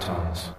Play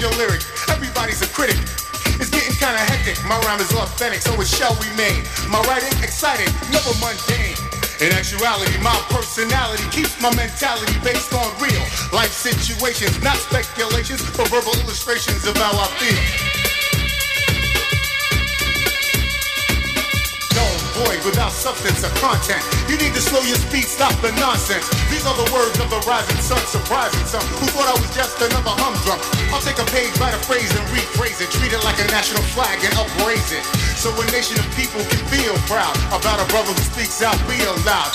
your. Everybody's a critic. It's getting kinda hectic. My rhyme is authentic, so it shall remain. My writing exciting, never mundane. In actuality, my personality keeps my mentality based on real life situations, not speculations, but verbal illustrations of how I feel. Substance or content. You need to slow your speed, stop the nonsense. These are the words of the rising sun, surprising some who thought I was just another humdrum. I'll take a page, write a phrase, and rephrase it. Treat it like a national flag and upraise it. So a nation of people can feel proud about a brother who speaks out real loud.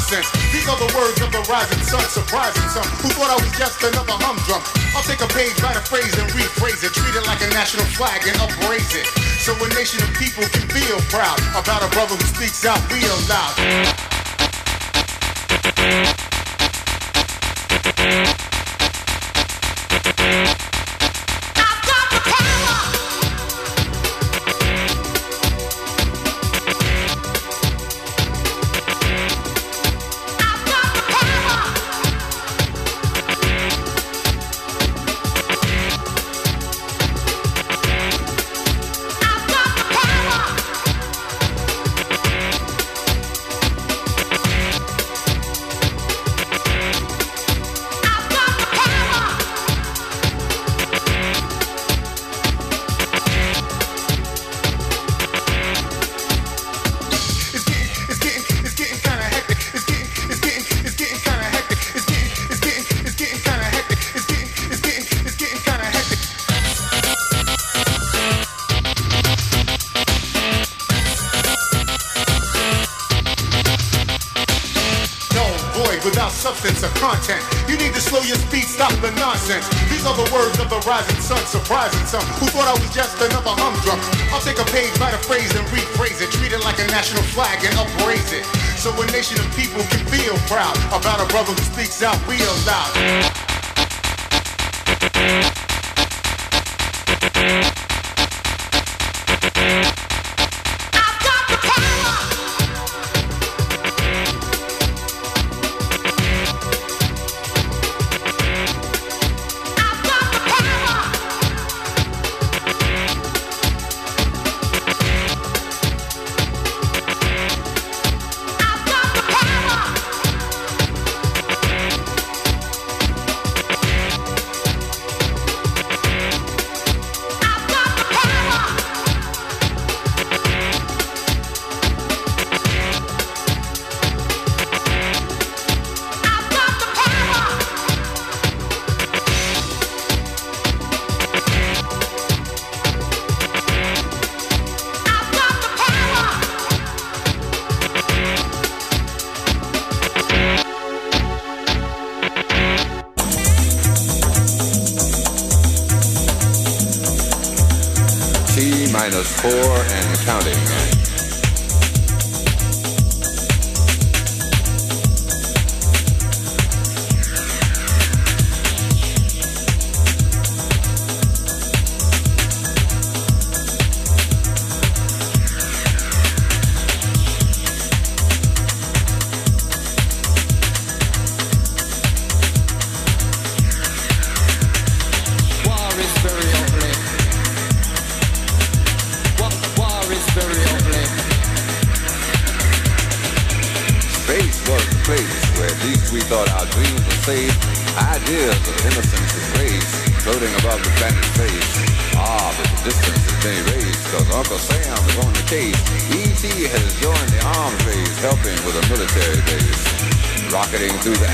nonsense. These are the words of the rising sun, surprising some who thought I was just another humdrum. I'll take a page, write a phrase, and rephrase it. Treat it like a national flag and upraise it. So a nation of people can feel proud about a brother who speaks out real loud. piece of content. You need to slow your speed, stop the nonsense. These are the words of the rising sun, surprising some who thought I was just another humdrum. I'll take a page by the phrase and rephrase it, treat it like a national flag and upraise it. So a nation of people can feel proud about a brother who speaks out real loud. minus four and counting.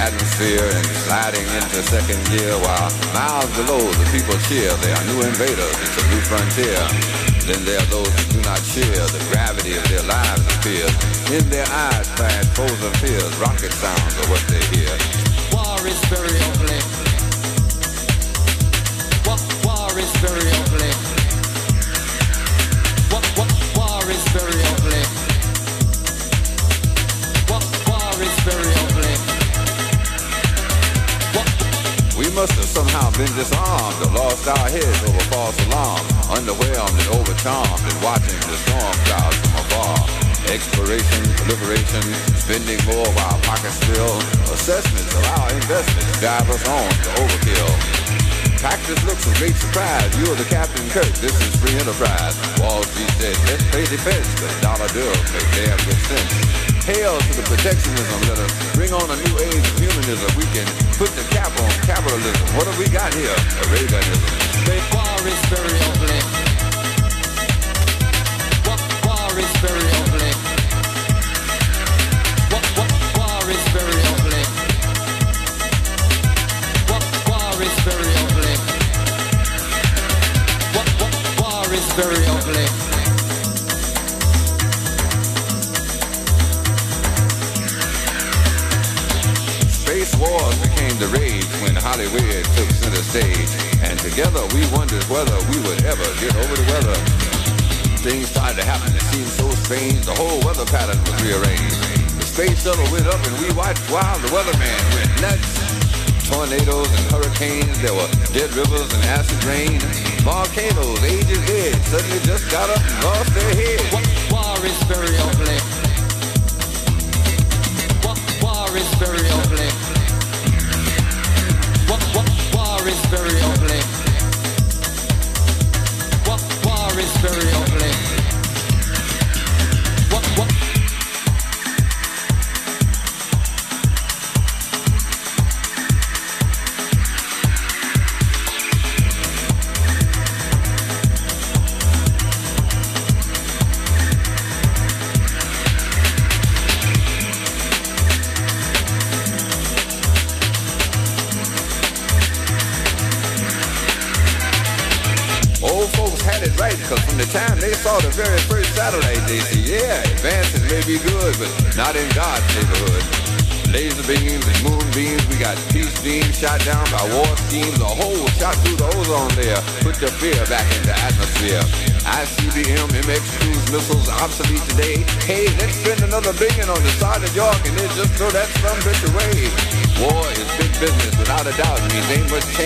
Atmosphere and sliding into second gear while miles below the people cheer. They are new invaders, it's a new frontier. Then there are those who do not share the gravity of their lives and fears. In their eyes flash frozen fears, rocket sounds are what they hear. Somehow been disarmed or lost our heads over false alarm, underwhelmed and overcharmed and watching the storm clouds from afar. Exploration, proliferation, spending more while pockets fill. Assessments of our investments drive us on to overkill. Practice looks a great surprise. You are the Captain Kirk. This is free enterprise. Wall Street says, let's defense, but dollar bills make damn good sense. Hail to the protectionism. Us bring on a new age of humanism. We can put the cap on capitalism. What have we got here? Reaganism. the war is very ugly. War, war is very ugly. War, war, war is very ugly. War, war is very ugly. War, war, war is very ugly. Wars became the rage when Hollywood took center stage. And together we wondered whether we would ever get over the weather. Things started to happen that seemed so strange. The whole weather pattern was rearranged. The space shuttle went up and we watched while the weatherman went nuts. Tornadoes and hurricanes, there were dead rivers and acid rain. Volcanoes, ages edge, suddenly just got up and lost their heads. War, war is very ugly. Means ain't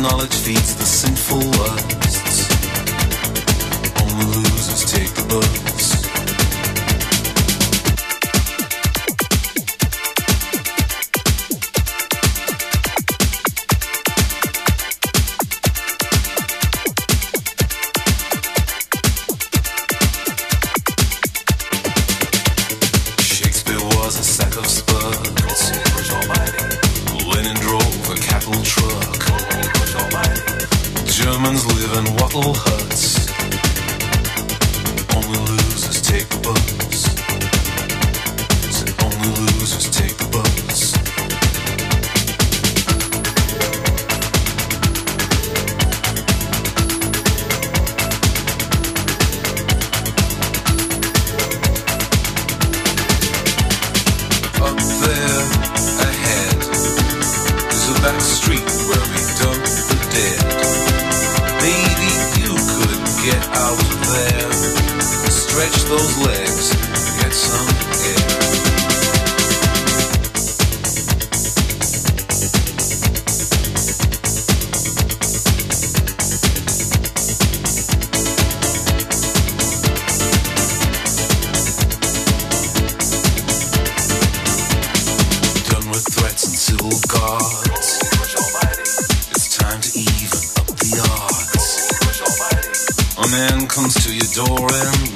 Knowledge feeds the sinful door and